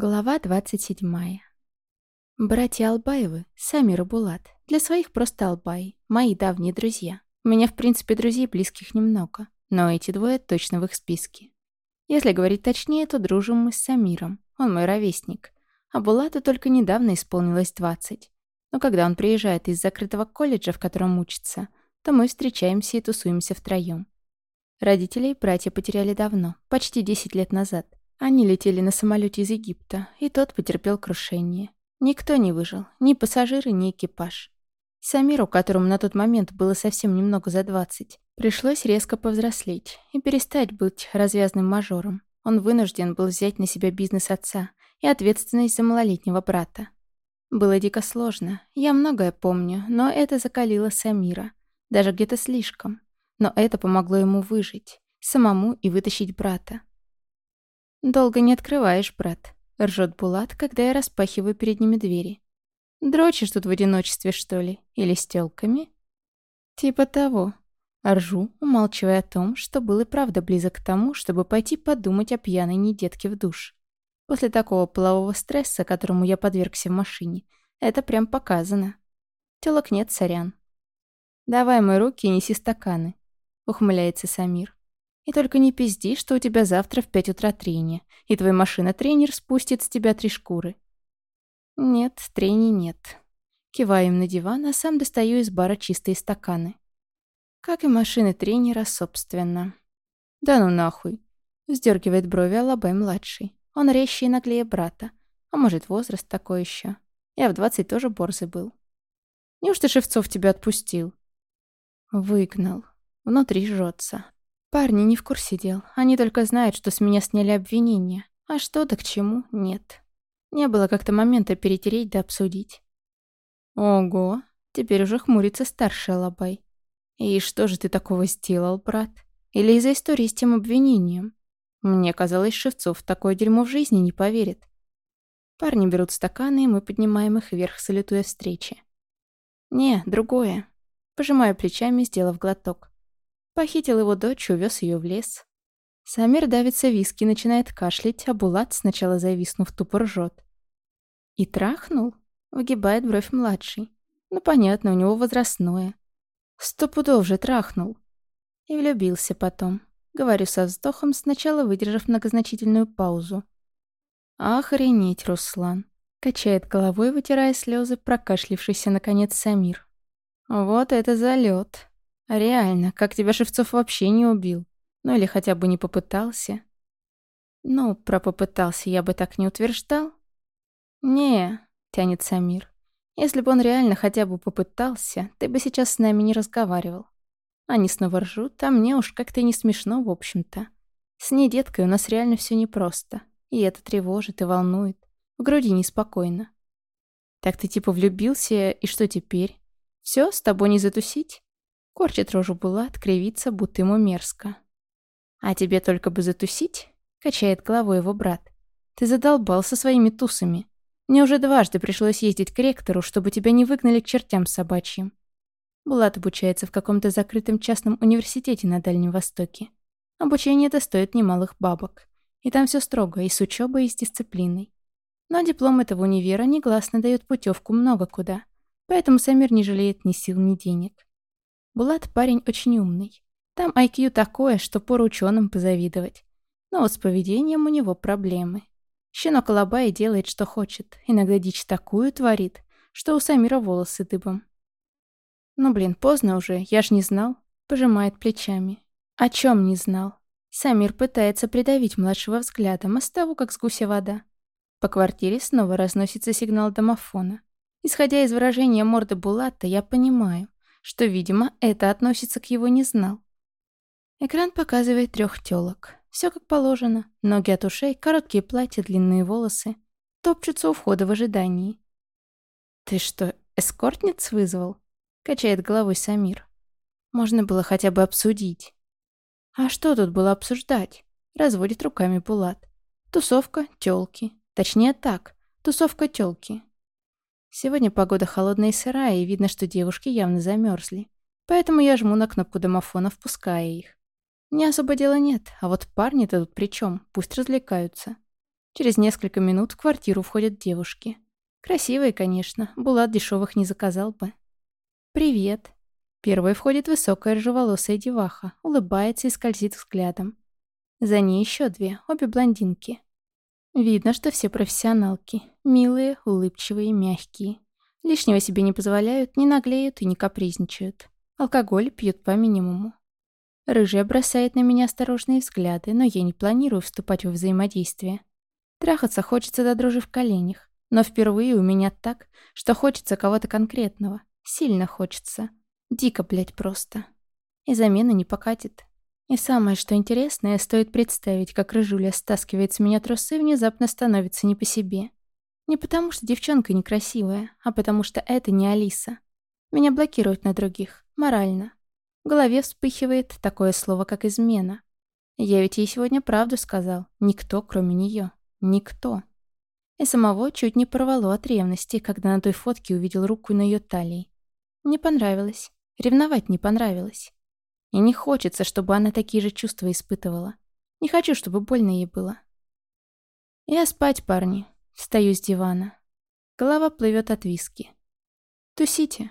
Глава 27. Братья Албаевы, Самир и Булат. Для своих просто Албаи, мои давние друзья. У меня, в принципе, друзей близких немного, но эти двое точно в их списке. Если говорить точнее, то дружим мы с Самиром, он мой ровесник. А Булату только недавно исполнилось 20. Но когда он приезжает из закрытого колледжа, в котором учится, то мы встречаемся и тусуемся втроем. Родителей братья потеряли давно, почти 10 лет назад. Они летели на самолете из Египта, и тот потерпел крушение. Никто не выжил, ни пассажиры, ни экипаж. Самиру, которому на тот момент было совсем немного за 20, пришлось резко повзрослеть и перестать быть развязным мажором. Он вынужден был взять на себя бизнес отца и ответственность за малолетнего брата. Было дико сложно, я многое помню, но это закалило Самира. Даже где-то слишком. Но это помогло ему выжить, самому и вытащить брата. «Долго не открываешь, брат», — ржет Булат, когда я распахиваю перед ними двери. «Дрочишь тут в одиночестве, что ли? Или с тёлками?» «Типа того». Ржу, умалчивая о том, что был и правда близок к тому, чтобы пойти подумать о пьяной недетке в душ. После такого полового стресса, которому я подвергся в машине, это прям показано. Тёлок нет, сорян. «Давай мои руки и неси стаканы», — ухмыляется Самир. И только не пизди, что у тебя завтра в пять утра трение, и твой машина-тренер спустит с тебя три шкуры. Нет, трени нет. Киваю им на диван, а сам достаю из бара чистые стаканы. Как и машины тренера, собственно. Да ну нахуй. Вздергивает брови Алабай-младший. Он резче и наглее брата. А может, возраст такой еще. Я в двадцать тоже борзый был. Неужто Шевцов тебя отпустил? Выгнал. Внутри жжется. Парни не в курсе дел. Они только знают, что с меня сняли обвинения. А что да к чему, нет. Не было как-то момента перетереть да обсудить. Ого, теперь уже хмурится старший Алабай. И что же ты такого сделал, брат? Или из-за истории с тем обвинением? Мне казалось, Шевцов такое дерьмо в жизни не поверит. Парни берут стаканы, и мы поднимаем их вверх, салютуя встречи. Не, другое. Пожимаю плечами, сделав глоток. Похитил его дочь, увез ее в лес. Самир давится виски, начинает кашлять, а Булат, сначала зависнув, тупо ржет. И трахнул? Выгибает бровь младший. Ну, понятно, у него возрастное. Сто пудов же трахнул. И влюбился потом. Говорю со вздохом, сначала выдержав многозначительную паузу. «Охренеть, Руслан!» Качает головой, вытирая слезы, прокашлившийся, наконец, Самир. «Вот это залет. Реально, как тебя Шевцов вообще не убил? Ну или хотя бы не попытался? Ну, про попытался я бы так не утверждал. Не, тянет Самир. Если бы он реально хотя бы попытался, ты бы сейчас с нами не разговаривал. Они снова ржут, а мне уж как-то не смешно, в общем-то. С ней, деткой, у нас реально все непросто. И это тревожит и волнует. В груди неспокойно. Так ты типа влюбился, и что теперь? Все, с тобой не затусить? Корчит рожу Булат, кривится, будто ему мерзко. «А тебе только бы затусить?» — качает головой его брат. «Ты задолбал со своими тусами. Мне уже дважды пришлось ездить к ректору, чтобы тебя не выгнали к чертям собачьим». Булат обучается в каком-то закрытом частном университете на Дальнем Востоке. Обучение это стоит немалых бабок. И там все строго, и с учебой, и с дисциплиной. Но диплом этого универа негласно дает путевку много куда. Поэтому Самир не жалеет ни сил, ни денег. Булат парень очень умный. Там IQ такое, что пору ученым позавидовать. Но с поведением у него проблемы. Щенок Алабай делает, что хочет. Иногда дичь такую творит, что у Самира волосы дыбом. «Ну, блин, поздно уже, я ж не знал», — пожимает плечами. «О чем не знал?» Самир пытается придавить младшего взглядом, а с того, как с гуся вода. По квартире снова разносится сигнал домофона. Исходя из выражения морды Булата, я понимаю, что, видимо, это относится к его не знал. Экран показывает трех тёлок. Все как положено. Ноги от ушей, короткие платья, длинные волосы. Топчутся у входа в ожидании. «Ты что, эскортниц вызвал?» Качает головой Самир. Можно было хотя бы обсудить. А что тут было обсуждать? Разводит руками Булат. Тусовка, тёлки. Точнее так, тусовка тёлки. Сегодня погода холодная и сырая, и видно, что девушки явно замерзли. Поэтому я жму на кнопку домофона, впуская их. Мне особо дела нет, а вот парни-то тут при чем? Пусть развлекаются. Через несколько минут в квартиру входят девушки. Красивые, конечно, Булат дешевых не заказал бы. «Привет». Первой входит высокая рыжеволосая деваха, улыбается и скользит взглядом. За ней еще две, обе блондинки. Видно, что все профессионалки. Милые, улыбчивые, мягкие. Лишнего себе не позволяют, не наглеют и не капризничают. Алкоголь пьют по минимуму. Рыжая бросает на меня осторожные взгляды, но я не планирую вступать в взаимодействие. Трахаться хочется до дрожи в коленях, но впервые у меня так, что хочется кого-то конкретного. Сильно хочется. Дико, блядь, просто. И замена не покатит. И самое, что интересное, стоит представить, как Рыжуля стаскивает с меня трусы и внезапно становится не по себе. Не потому, что девчонка некрасивая, а потому что это не Алиса. Меня блокируют на других, морально. В голове вспыхивает такое слово, как измена. Я ведь ей сегодня правду сказал. Никто, кроме нее. Никто. И самого чуть не порвало от ревности, когда на той фотке увидел руку на ее талии. Не понравилось. Ревновать не понравилось. И не хочется, чтобы она такие же чувства испытывала. Не хочу, чтобы больно ей было. Я спать, парни. Встаю с дивана. Голова плывет от виски. Тусите.